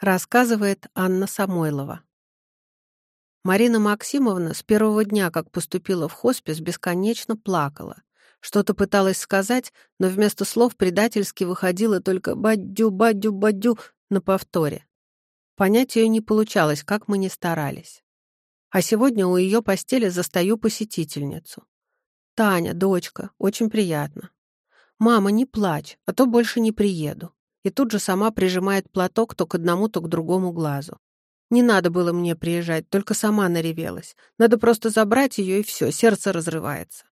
Рассказывает Анна Самойлова. Марина Максимовна с первого дня, как поступила в хоспис, бесконечно плакала. Что-то пыталась сказать, но вместо слов предательски выходило только «бадю, бадю, бадю» на повторе. Понять ее не получалось, как мы ни старались. А сегодня у ее постели застаю посетительницу. «Таня, дочка, очень приятно. Мама, не плачь, а то больше не приеду и тут же сама прижимает платок то к одному, то к другому глазу. Не надо было мне приезжать, только сама наревелась. Надо просто забрать ее, и все, сердце разрывается.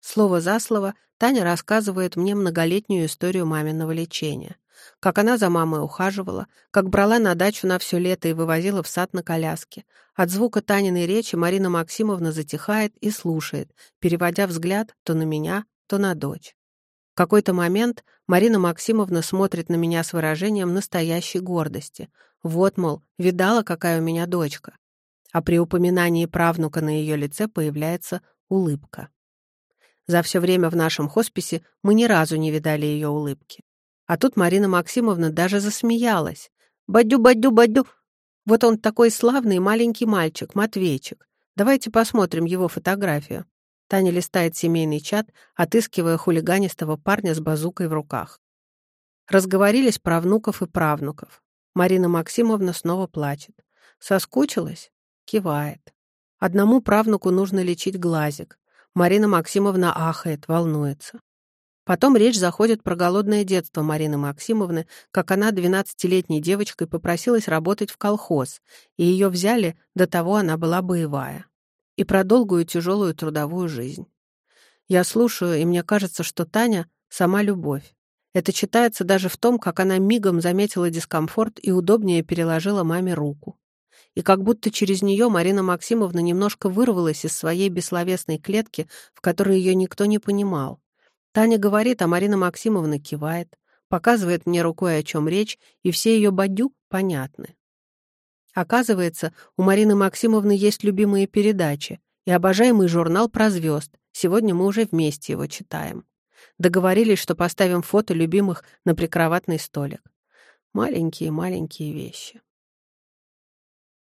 Слово за слово Таня рассказывает мне многолетнюю историю маминого лечения. Как она за мамой ухаживала, как брала на дачу на все лето и вывозила в сад на коляске. От звука Таниной речи Марина Максимовна затихает и слушает, переводя взгляд то на меня, то на дочь какой-то момент Марина Максимовна смотрит на меня с выражением настоящей гордости. Вот, мол, видала, какая у меня дочка. А при упоминании правнука на ее лице появляется улыбка. За все время в нашем хосписе мы ни разу не видали ее улыбки. А тут Марина Максимовна даже засмеялась. «Бадю, бадю, бадю! Вот он такой славный маленький мальчик, Матвейчик. Давайте посмотрим его фотографию». Таня листает семейный чат, отыскивая хулиганистого парня с базукой в руках. Разговорились про внуков и правнуков. Марина Максимовна снова плачет. Соскучилась? Кивает. Одному правнуку нужно лечить глазик. Марина Максимовна ахает, волнуется. Потом речь заходит про голодное детство Марины Максимовны, как она 12-летней девочкой попросилась работать в колхоз, и ее взяли, до того она была боевая и про долгую тяжелую трудовую жизнь. Я слушаю, и мне кажется, что Таня — сама любовь. Это читается даже в том, как она мигом заметила дискомфорт и удобнее переложила маме руку. И как будто через нее Марина Максимовна немножко вырвалась из своей бессловесной клетки, в которой ее никто не понимал. Таня говорит, а Марина Максимовна кивает, показывает мне рукой, о чем речь, и все ее бадю понятны. Оказывается, у Марины Максимовны есть любимые передачи и обожаемый журнал про звезд. Сегодня мы уже вместе его читаем. Договорились, что поставим фото любимых на прикроватный столик. Маленькие-маленькие вещи.